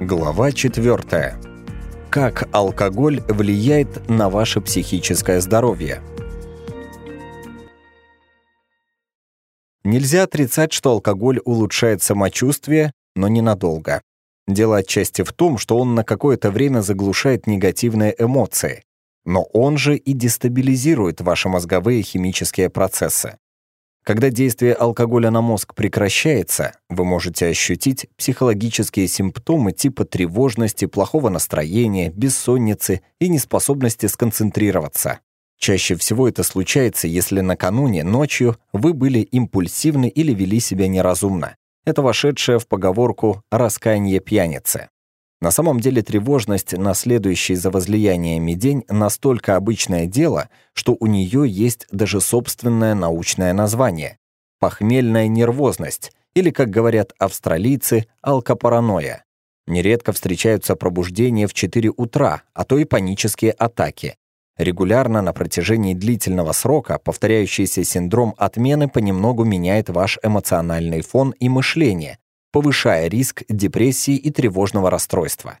Глава 4. Как алкоголь влияет на ваше психическое здоровье? Нельзя отрицать, что алкоголь улучшает самочувствие, но ненадолго. Дело отчасти в том, что он на какое-то время заглушает негативные эмоции, но он же и дестабилизирует ваши мозговые химические процессы. Когда действие алкоголя на мозг прекращается, вы можете ощутить психологические симптомы типа тревожности, плохого настроения, бессонницы и неспособности сконцентрироваться. Чаще всего это случается, если накануне ночью вы были импульсивны или вели себя неразумно. Это вошедшее в поговорку «раскаяние пьяницы». На самом деле тревожность на следующий за возлияниями день настолько обычное дело, что у нее есть даже собственное научное название – похмельная нервозность, или, как говорят австралийцы, алкопаранойя. Нередко встречаются пробуждения в 4 утра, а то и панические атаки. Регулярно на протяжении длительного срока повторяющийся синдром отмены понемногу меняет ваш эмоциональный фон и мышление, повышая риск депрессии и тревожного расстройства.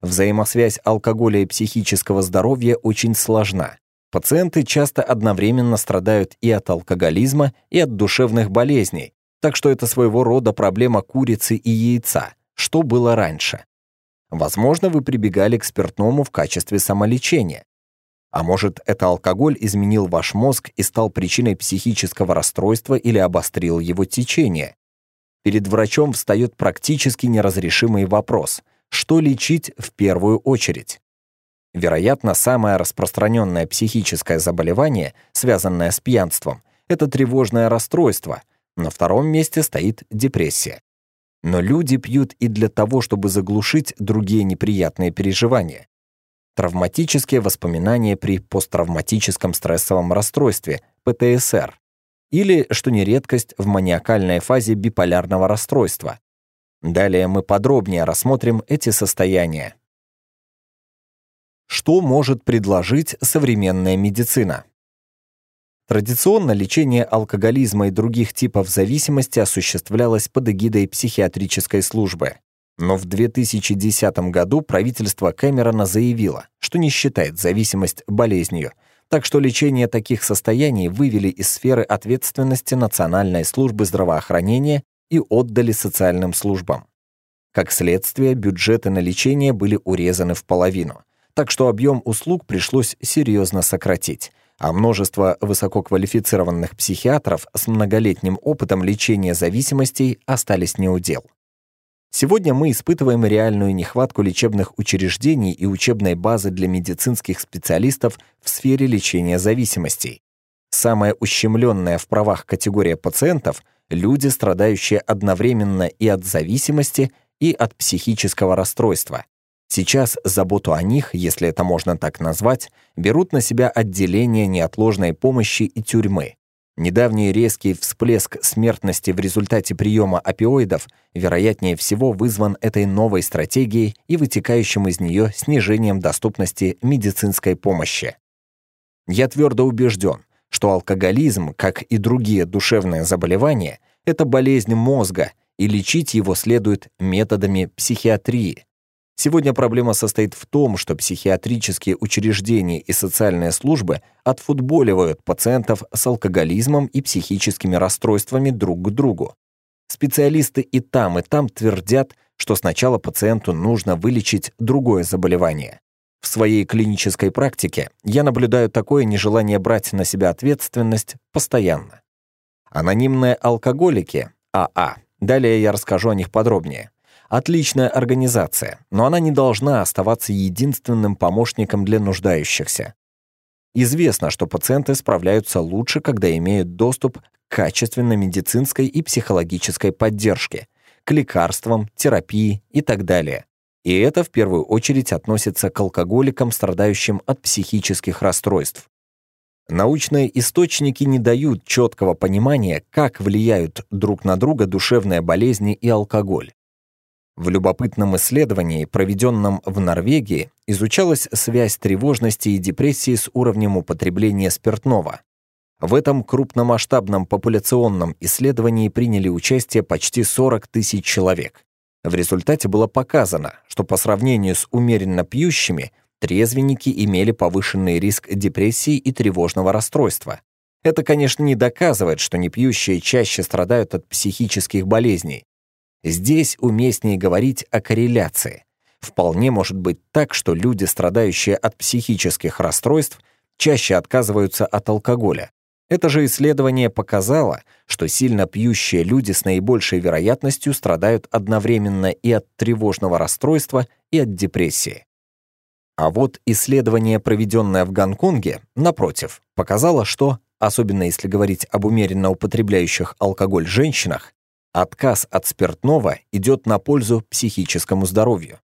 Взаимосвязь алкоголя и психического здоровья очень сложна. Пациенты часто одновременно страдают и от алкоголизма, и от душевных болезней, так что это своего рода проблема курицы и яйца, что было раньше. Возможно, вы прибегали к спиртному в качестве самолечения. А может, это алкоголь изменил ваш мозг и стал причиной психического расстройства или обострил его течение перед врачом встает практически неразрешимый вопрос, что лечить в первую очередь. Вероятно, самое распространенное психическое заболевание, связанное с пьянством, это тревожное расстройство, на втором месте стоит депрессия. Но люди пьют и для того, чтобы заглушить другие неприятные переживания. Травматические воспоминания при посттравматическом стрессовом расстройстве, ПТСР, или, что не редкость, в маниакальной фазе биполярного расстройства. Далее мы подробнее рассмотрим эти состояния. Что может предложить современная медицина? Традиционно лечение алкоголизма и других типов зависимости осуществлялось под эгидой психиатрической службы. Но в 2010 году правительство Кэмерона заявило, что не считает зависимость болезнью – так что лечение таких состояний вывели из сферы ответственности Национальной службы здравоохранения и отдали социальным службам. Как следствие, бюджеты на лечение были урезаны в половину, так что объем услуг пришлось серьезно сократить, а множество высококвалифицированных психиатров с многолетним опытом лечения зависимостей остались неудел. Сегодня мы испытываем реальную нехватку лечебных учреждений и учебной базы для медицинских специалистов в сфере лечения зависимостей. Самая ущемленная в правах категория пациентов – люди, страдающие одновременно и от зависимости, и от психического расстройства. Сейчас заботу о них, если это можно так назвать, берут на себя отделения неотложной помощи и тюрьмы. Недавний резкий всплеск смертности в результате приема опиоидов, вероятнее всего, вызван этой новой стратегией и вытекающим из нее снижением доступности медицинской помощи. Я твердо убежден, что алкоголизм, как и другие душевные заболевания, это болезнь мозга, и лечить его следует методами психиатрии, Сегодня проблема состоит в том, что психиатрические учреждения и социальные службы отфутболивают пациентов с алкоголизмом и психическими расстройствами друг к другу. Специалисты и там, и там твердят, что сначала пациенту нужно вылечить другое заболевание. В своей клинической практике я наблюдаю такое нежелание брать на себя ответственность постоянно. Анонимные алкоголики, АА, далее я расскажу о них подробнее, Отличная организация, но она не должна оставаться единственным помощником для нуждающихся. Известно, что пациенты справляются лучше, когда имеют доступ к качественной медицинской и психологической поддержке, к лекарствам, терапии и так далее. И это в первую очередь относится к алкоголикам, страдающим от психических расстройств. Научные источники не дают четкого понимания, как влияют друг на друга душевные болезни и алкоголь. В любопытном исследовании, проведенном в Норвегии, изучалась связь тревожности и депрессии с уровнем употребления спиртного. В этом крупномасштабном популяционном исследовании приняли участие почти 40 тысяч человек. В результате было показано, что по сравнению с умеренно пьющими, трезвенники имели повышенный риск депрессии и тревожного расстройства. Это, конечно, не доказывает, что непьющие чаще страдают от психических болезней, Здесь уместнее говорить о корреляции. Вполне может быть так, что люди, страдающие от психических расстройств, чаще отказываются от алкоголя. Это же исследование показало, что сильно пьющие люди с наибольшей вероятностью страдают одновременно и от тревожного расстройства, и от депрессии. А вот исследование, проведенное в Гонконге, напротив, показало, что, особенно если говорить об умеренно употребляющих алкоголь женщинах, Отказ от спиртного идет на пользу психическому здоровью.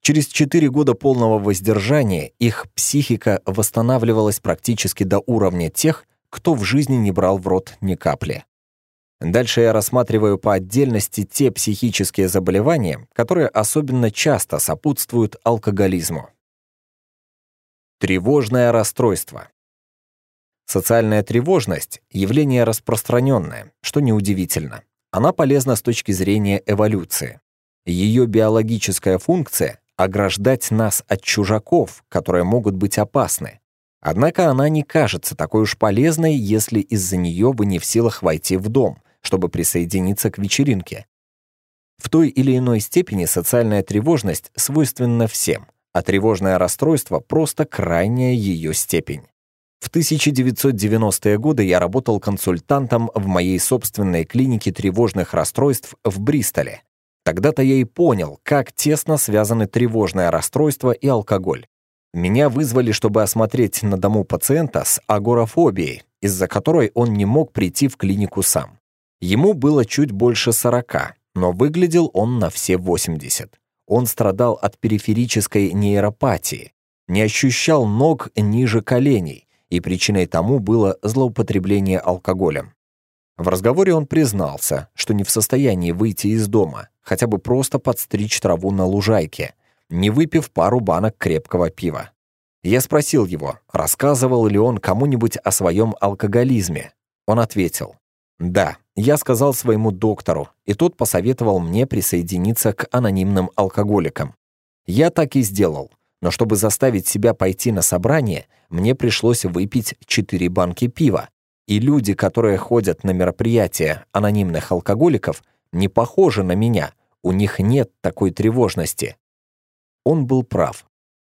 Через 4 года полного воздержания их психика восстанавливалась практически до уровня тех, кто в жизни не брал в рот ни капли. Дальше я рассматриваю по отдельности те психические заболевания, которые особенно часто сопутствуют алкоголизму. Тревожное расстройство. Социальная тревожность – явление распространенное, что неудивительно. Она полезна с точки зрения эволюции. Ее биологическая функция — ограждать нас от чужаков, которые могут быть опасны. Однако она не кажется такой уж полезной, если из-за нее вы не в силах войти в дом, чтобы присоединиться к вечеринке. В той или иной степени социальная тревожность свойственна всем, а тревожное расстройство — просто крайняя ее степень. В 1990-е годы я работал консультантом в моей собственной клинике тревожных расстройств в Бристоле. Тогда-то я и понял, как тесно связаны тревожное расстройство и алкоголь. Меня вызвали, чтобы осмотреть на дому пациента с агорафобией, из-за которой он не мог прийти в клинику сам. Ему было чуть больше 40, но выглядел он на все 80. Он страдал от периферической нейропатии, не ощущал ног ниже коленей, и причиной тому было злоупотребление алкоголем. В разговоре он признался, что не в состоянии выйти из дома, хотя бы просто подстричь траву на лужайке, не выпив пару банок крепкого пива. Я спросил его, рассказывал ли он кому-нибудь о своем алкоголизме. Он ответил, «Да, я сказал своему доктору, и тот посоветовал мне присоединиться к анонимным алкоголикам. Я так и сделал. Но чтобы заставить себя пойти на собрание, мне пришлось выпить четыре банки пива. И люди, которые ходят на мероприятия анонимных алкоголиков, не похожи на меня, у них нет такой тревожности. Он был прав.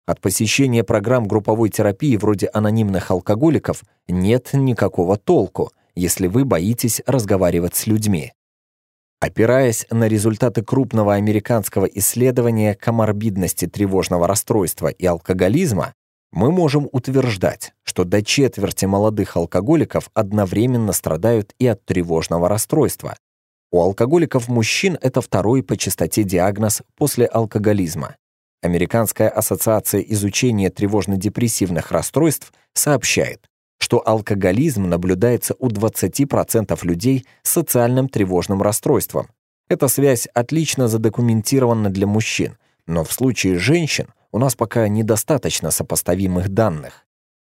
От посещения программ групповой терапии вроде анонимных алкоголиков нет никакого толку, если вы боитесь разговаривать с людьми. Опираясь на результаты крупного американского исследования коморбидности тревожного расстройства и алкоголизма, мы можем утверждать, что до четверти молодых алкоголиков одновременно страдают и от тревожного расстройства. У алкоголиков-мужчин это второй по частоте диагноз после алкоголизма. Американская ассоциация изучения тревожно-депрессивных расстройств сообщает, что алкоголизм наблюдается у 20% людей с социальным тревожным расстройством. Эта связь отлично задокументирована для мужчин, но в случае женщин у нас пока недостаточно сопоставимых данных.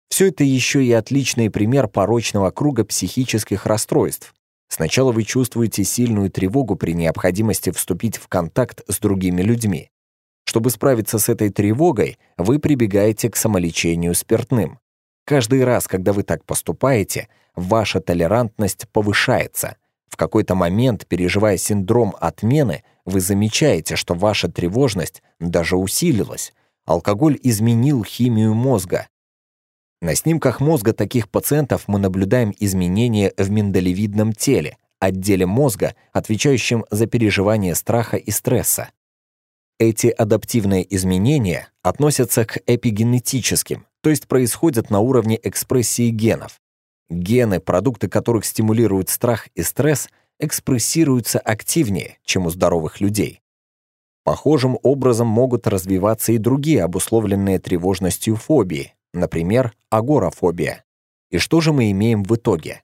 Все это еще и отличный пример порочного круга психических расстройств. Сначала вы чувствуете сильную тревогу при необходимости вступить в контакт с другими людьми. Чтобы справиться с этой тревогой, вы прибегаете к самолечению спиртным. Каждый раз, когда вы так поступаете, ваша толерантность повышается. В какой-то момент, переживая синдром отмены, вы замечаете, что ваша тревожность даже усилилась. Алкоголь изменил химию мозга. На снимках мозга таких пациентов мы наблюдаем изменения в миндалевидном теле, отделе мозга, отвечающем за переживание страха и стресса. Эти адаптивные изменения относятся к эпигенетическим, то есть происходят на уровне экспрессии генов. Гены, продукты которых стимулируют страх и стресс, экспрессируются активнее, чем у здоровых людей. Похожим образом могут развиваться и другие обусловленные тревожностью фобии, например, агорафобия. И что же мы имеем в итоге?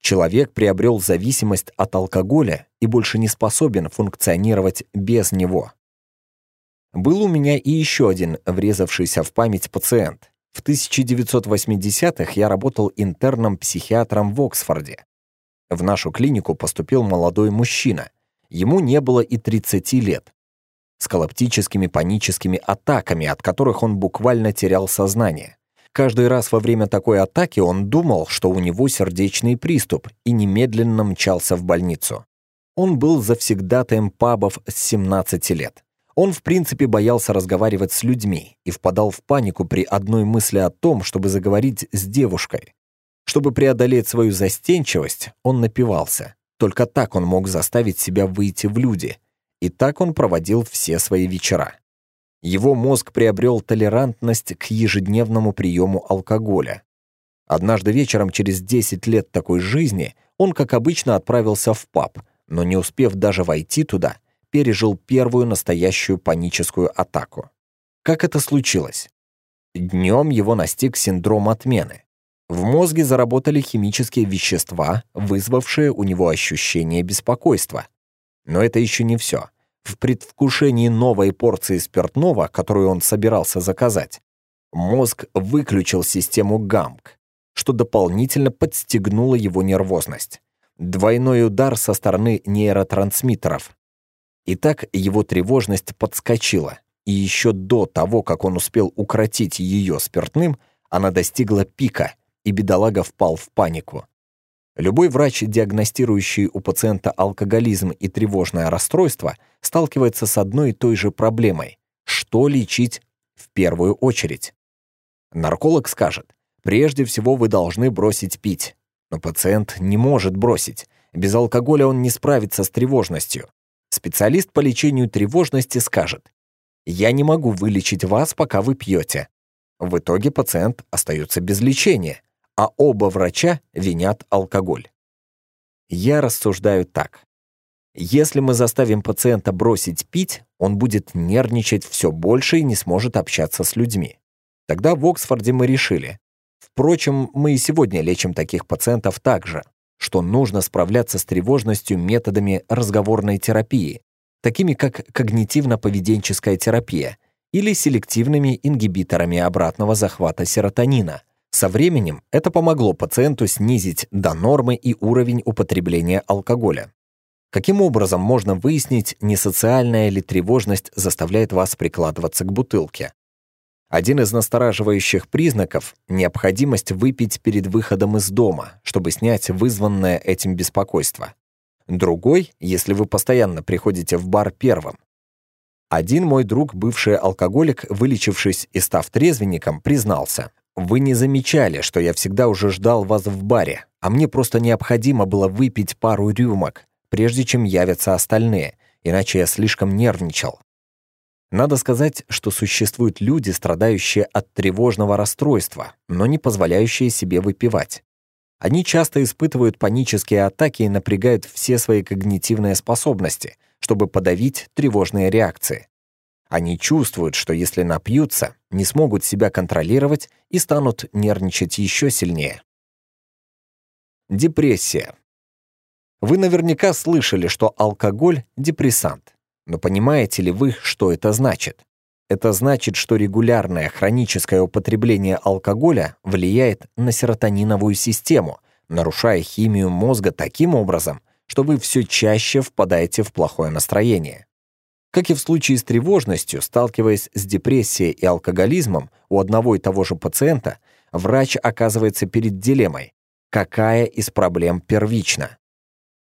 Человек приобрел зависимость от алкоголя и больше не способен функционировать без него. Был у меня и еще один врезавшийся в память пациент. В 1980-х я работал интерном-психиатром в Оксфорде. В нашу клинику поступил молодой мужчина. Ему не было и 30 лет. С коллаптическими паническими атаками, от которых он буквально терял сознание. Каждый раз во время такой атаки он думал, что у него сердечный приступ и немедленно мчался в больницу. Он был завсегдатаем пабов с 17 лет. Он, в принципе, боялся разговаривать с людьми и впадал в панику при одной мысли о том, чтобы заговорить с девушкой. Чтобы преодолеть свою застенчивость, он напивался. Только так он мог заставить себя выйти в люди. И так он проводил все свои вечера. Его мозг приобрел толерантность к ежедневному приему алкоголя. Однажды вечером через 10 лет такой жизни он, как обычно, отправился в паб, но не успев даже войти туда – пережил первую настоящую паническую атаку. Как это случилось? Днем его настиг синдром отмены. В мозге заработали химические вещества, вызвавшие у него ощущение беспокойства. Но это еще не все. В предвкушении новой порции спиртного, которую он собирался заказать, мозг выключил систему ГАМК, что дополнительно подстегнуло его нервозность. Двойной удар со стороны нейротрансмиттеров Итак, его тревожность подскочила, и еще до того, как он успел укротить ее спиртным, она достигла пика, и бедолага впал в панику. Любой врач, диагностирующий у пациента алкоголизм и тревожное расстройство, сталкивается с одной и той же проблемой – что лечить в первую очередь? Нарколог скажет, прежде всего вы должны бросить пить. Но пациент не может бросить. Без алкоголя он не справится с тревожностью специалист по лечению тревожности скажет «Я не могу вылечить вас, пока вы пьете». В итоге пациент остается без лечения, а оба врача винят алкоголь. Я рассуждаю так. Если мы заставим пациента бросить пить, он будет нервничать все больше и не сможет общаться с людьми. Тогда в Оксфорде мы решили. Впрочем, мы и сегодня лечим таких пациентов также что нужно справляться с тревожностью методами разговорной терапии, такими как когнитивно-поведенческая терапия или селективными ингибиторами обратного захвата серотонина. Со временем это помогло пациенту снизить до нормы и уровень употребления алкоголя. Каким образом можно выяснить, не социальная ли тревожность заставляет вас прикладываться к бутылке? Один из настораживающих признаков — необходимость выпить перед выходом из дома, чтобы снять вызванное этим беспокойство. Другой — если вы постоянно приходите в бар первым. Один мой друг, бывший алкоголик, вылечившись и став трезвенником, признался. «Вы не замечали, что я всегда уже ждал вас в баре, а мне просто необходимо было выпить пару рюмок, прежде чем явятся остальные, иначе я слишком нервничал. Надо сказать, что существуют люди, страдающие от тревожного расстройства, но не позволяющие себе выпивать. Они часто испытывают панические атаки и напрягают все свои когнитивные способности, чтобы подавить тревожные реакции. Они чувствуют, что если напьются, не смогут себя контролировать и станут нервничать еще сильнее. Депрессия. Вы наверняка слышали, что алкоголь – депрессант. Но понимаете ли вы, что это значит? Это значит, что регулярное хроническое употребление алкоголя влияет на серотониновую систему, нарушая химию мозга таким образом, что вы все чаще впадаете в плохое настроение. Как и в случае с тревожностью, сталкиваясь с депрессией и алкоголизмом у одного и того же пациента, врач оказывается перед дилеммой, какая из проблем первична.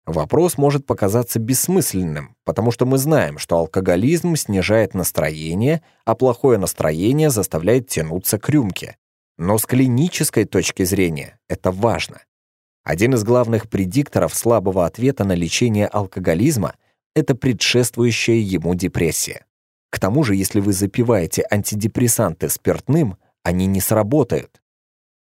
Вопрос может показаться бессмысленным, потому что мы знаем, что алкоголизм снижает настроение, а плохое настроение заставляет тянуться к рюмке. Но с клинической точки зрения это важно. Один из главных предикторов слабого ответа на лечение алкоголизма – это предшествующая ему депрессия. К тому же, если вы запиваете антидепрессанты спиртным, они не сработают.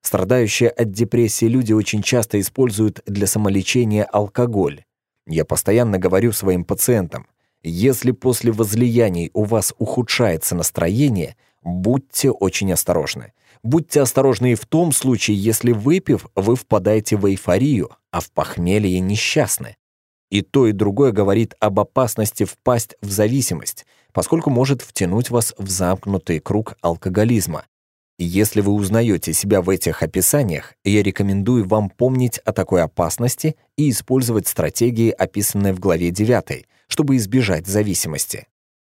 Страдающие от депрессии люди очень часто используют для самолечения алкоголь. Я постоянно говорю своим пациентам, если после возлияний у вас ухудшается настроение, будьте очень осторожны. Будьте осторожны и в том случае, если выпив, вы впадаете в эйфорию, а в похмелье несчастны. И то, и другое говорит об опасности впасть в зависимость, поскольку может втянуть вас в замкнутый круг алкоголизма, если вы узнаете себя в этих описаниях, я рекомендую вам помнить о такой опасности и использовать стратегии, описанные в главе 9, чтобы избежать зависимости.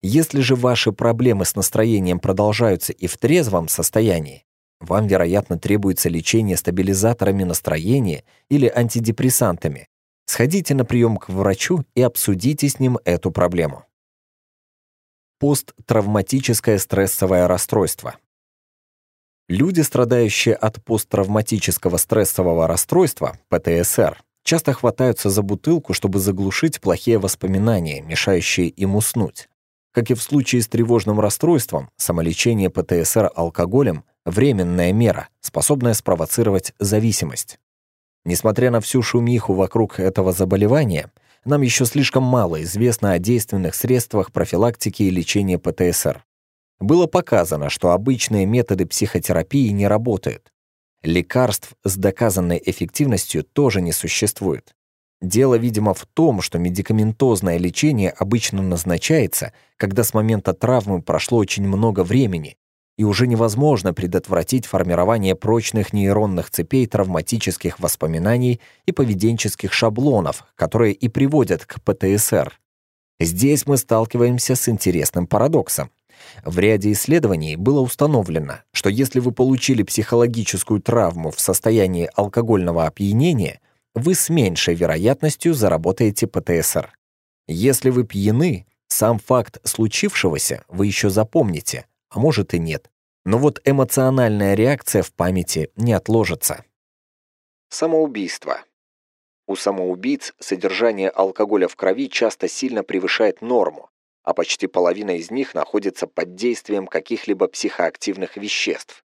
Если же ваши проблемы с настроением продолжаются и в трезвом состоянии, вам, вероятно, требуется лечение стабилизаторами настроения или антидепрессантами. Сходите на прием к врачу и обсудите с ним эту проблему. Посттравматическое стрессовое расстройство Люди, страдающие от посттравматического стрессового расстройства, ПТСР, часто хватаются за бутылку, чтобы заглушить плохие воспоминания, мешающие им уснуть. Как и в случае с тревожным расстройством, самолечение ПТСР алкоголем – временная мера, способная спровоцировать зависимость. Несмотря на всю шумиху вокруг этого заболевания, нам еще слишком мало известно о действенных средствах профилактики и лечения ПТСР. Было показано, что обычные методы психотерапии не работают. Лекарств с доказанной эффективностью тоже не существует. Дело, видимо, в том, что медикаментозное лечение обычно назначается, когда с момента травмы прошло очень много времени, и уже невозможно предотвратить формирование прочных нейронных цепей травматических воспоминаний и поведенческих шаблонов, которые и приводят к ПТСР. Здесь мы сталкиваемся с интересным парадоксом. В ряде исследований было установлено, что если вы получили психологическую травму в состоянии алкогольного опьянения, вы с меньшей вероятностью заработаете ПТСР. Если вы пьяны, сам факт случившегося вы еще запомните, а может и нет. Но вот эмоциональная реакция в памяти не отложится. Самоубийство. У самоубийц содержание алкоголя в крови часто сильно превышает норму, а почти половина из них находится под действием каких-либо психоактивных веществ.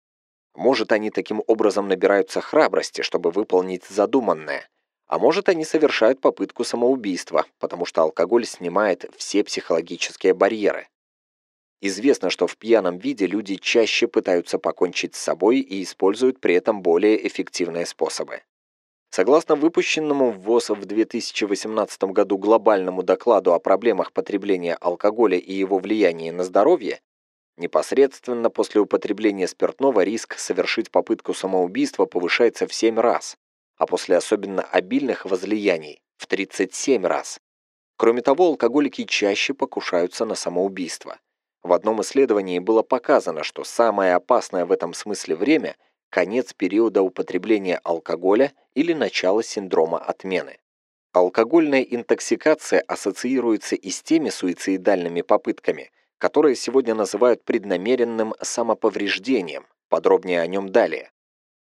Может, они таким образом набираются храбрости, чтобы выполнить задуманное, а может, они совершают попытку самоубийства, потому что алкоголь снимает все психологические барьеры. Известно, что в пьяном виде люди чаще пытаются покончить с собой и используют при этом более эффективные способы. Согласно выпущенному в ВОЗ в 2018 году глобальному докладу о проблемах потребления алкоголя и его влиянии на здоровье, непосредственно после употребления спиртного риск совершить попытку самоубийства повышается в 7 раз, а после особенно обильных возлияний – в 37 раз. Кроме того, алкоголики чаще покушаются на самоубийство. В одном исследовании было показано, что самое опасное в этом смысле время – конец периода употребления алкоголя или начало синдрома отмены. Алкогольная интоксикация ассоциируется и с теми суицидальными попытками, которые сегодня называют преднамеренным самоповреждением, подробнее о нем далее.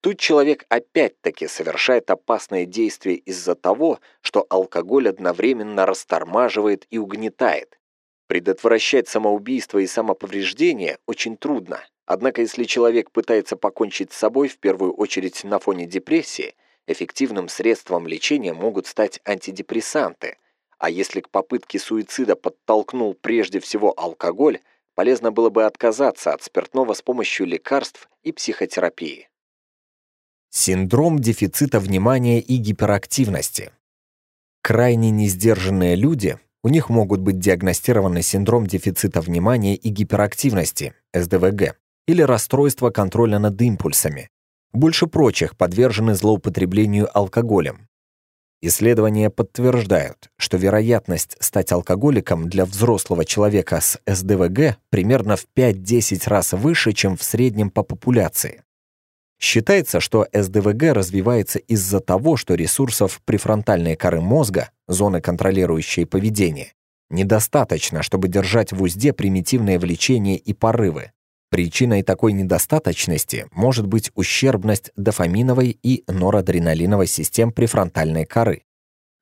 Тут человек опять-таки совершает опасные действия из-за того, что алкоголь одновременно растормаживает и угнетает. Предотвращать самоубийство и самоповреждение очень трудно, Однако, если человек пытается покончить с собой в первую очередь на фоне депрессии, эффективным средством лечения могут стать антидепрессанты. А если к попытке суицида подтолкнул прежде всего алкоголь, полезно было бы отказаться от спиртного с помощью лекарств и психотерапии. Синдром дефицита внимания и гиперактивности. Крайне несдержанные люди, у них могут быть диагностированы синдром дефицита внимания и гиперактивности, СДВГ, или расстройство контроля над импульсами, больше прочих подвержены злоупотреблению алкоголем. Исследования подтверждают, что вероятность стать алкоголиком для взрослого человека с СДВГ примерно в 5-10 раз выше, чем в среднем по популяции. Считается, что СДВГ развивается из-за того, что ресурсов префронтальной коры мозга, зоны, контролирующей поведение, недостаточно, чтобы держать в узде примитивное влечение и порывы, Причиной такой недостаточности может быть ущербность дофаминовой и норадреналиновой систем префронтальной коры.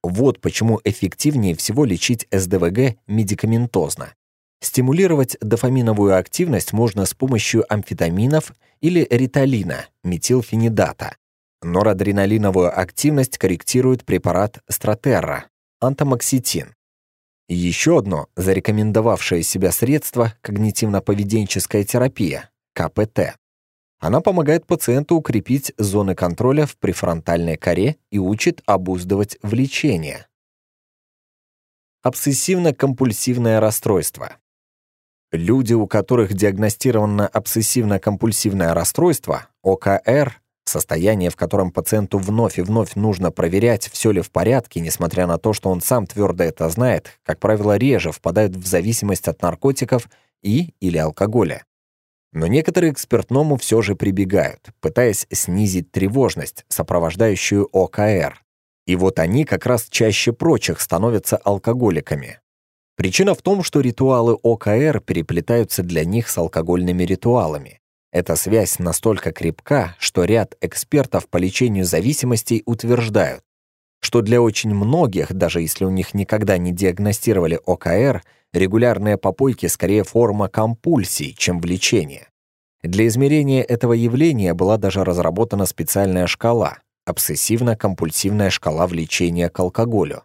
Вот почему эффективнее всего лечить СДВГ медикаментозно. Стимулировать дофаминовую активность можно с помощью амфетаминов или риталина, метилфенидата. Норадреналиновую активность корректирует препарат стратерра антамоксетин. Еще одно зарекомендовавшее себя средство – когнитивно-поведенческая терапия, КПТ. Она помогает пациенту укрепить зоны контроля в префронтальной коре и учит обуздывать влечение. Обсессивно-компульсивное расстройство. Люди, у которых диагностировано обсессивно-компульсивное расстройство, ОКР, Состояние, в котором пациенту вновь и вновь нужно проверять, все ли в порядке, несмотря на то, что он сам твердо это знает, как правило, реже впадает в зависимость от наркотиков и или алкоголя. Но некоторые к спиртному все же прибегают, пытаясь снизить тревожность, сопровождающую ОКР. И вот они как раз чаще прочих становятся алкоголиками. Причина в том, что ритуалы ОКР переплетаются для них с алкогольными ритуалами. Эта связь настолько крепка, что ряд экспертов по лечению зависимостей утверждают, что для очень многих, даже если у них никогда не диагностировали ОКР, регулярные попойки скорее форма компульсий, чем влечения. Для измерения этого явления была даже разработана специальная шкала – обсессивно-компульсивная шкала влечения к алкоголю.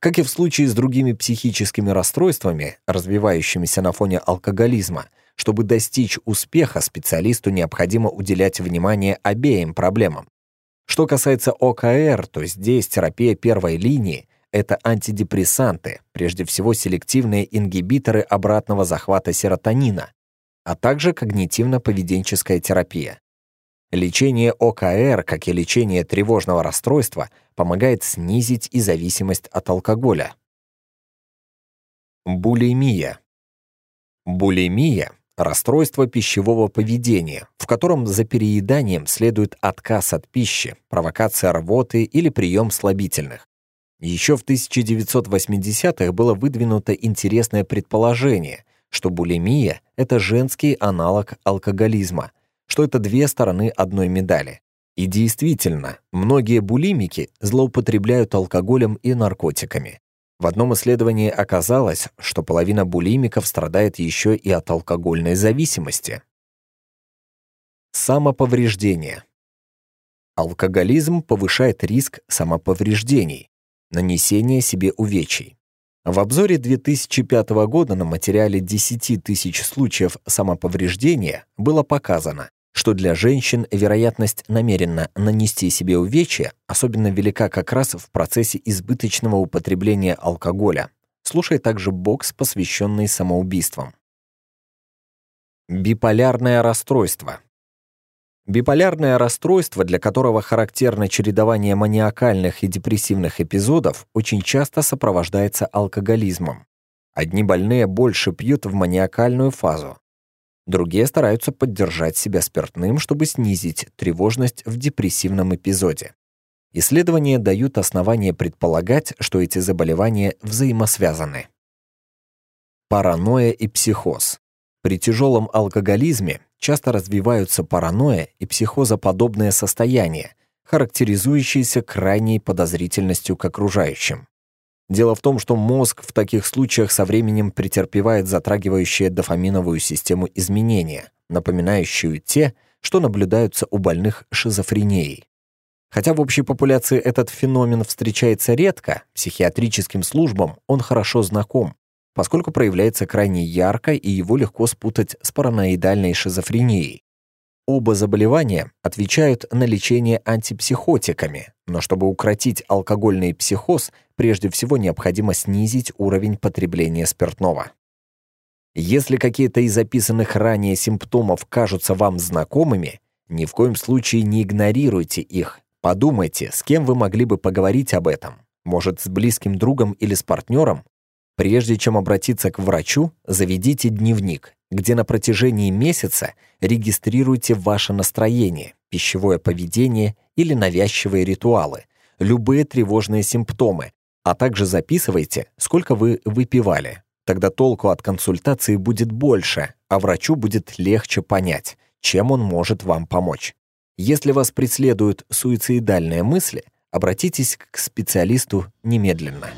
Как и в случае с другими психическими расстройствами, развивающимися на фоне алкоголизма – чтобы достичь успеха, специалисту необходимо уделять внимание обеим проблемам. Что касается ОКР, то здесь терапия первой линии — это антидепрессанты, прежде всего селективные ингибиторы обратного захвата серотонина, а также когнитивно-поведенческая терапия. Лечение ОКР, как и лечение тревожного расстройства, помогает снизить и зависимость от алкоголя. Булимия. Булимия Расстройство пищевого поведения, в котором за перееданием следует отказ от пищи, провокация рвоты или прием слабительных. Еще в 1980-х было выдвинуто интересное предположение, что булимия – это женский аналог алкоголизма, что это две стороны одной медали. И действительно, многие булимики злоупотребляют алкоголем и наркотиками. В одном исследовании оказалось, что половина булимиков страдает еще и от алкогольной зависимости. Самоповреждение. Алкоголизм повышает риск самоповреждений, нанесения себе увечий. В обзоре 2005 года на материале 10 тысяч случаев самоповреждения было показано, что для женщин вероятность намеренно нанести себе увечья особенно велика как раз в процессе избыточного употребления алкоголя. Слушай также бокс, посвященный самоубийствам. Биполярное расстройство. Биполярное расстройство, для которого характерно чередование маниакальных и депрессивных эпизодов, очень часто сопровождается алкоголизмом. Одни больные больше пьют в маниакальную фазу, Другие стараются поддержать себя спиртным, чтобы снизить тревожность в депрессивном эпизоде. Исследования дают основания предполагать, что эти заболевания взаимосвязаны. Паранойя и психоз. При тяжелом алкоголизме часто развиваются паранойя и психозоподобное состояние, характеризующиеся крайней подозрительностью к окружающим. Дело в том, что мозг в таких случаях со временем претерпевает затрагивающие дофаминовую систему изменения, напоминающую те, что наблюдаются у больных шизофренией. Хотя в общей популяции этот феномен встречается редко, психиатрическим службам он хорошо знаком, поскольку проявляется крайне ярко и его легко спутать с параноидальной шизофренией. Оба заболевания отвечают на лечение антипсихотиками, но чтобы укротить алкогольный психоз, прежде всего необходимо снизить уровень потребления спиртного. Если какие-то из записанных ранее симптомов кажутся вам знакомыми, ни в коем случае не игнорируйте их. Подумайте, с кем вы могли бы поговорить об этом. Может, с близким другом или с партнером? Прежде чем обратиться к врачу, заведите дневник где на протяжении месяца регистрируете ваше настроение, пищевое поведение или навязчивые ритуалы, любые тревожные симптомы, а также записывайте, сколько вы выпивали. Тогда толку от консультации будет больше, а врачу будет легче понять, чем он может вам помочь. Если вас преследуют суицидальные мысли, обратитесь к специалисту немедленно.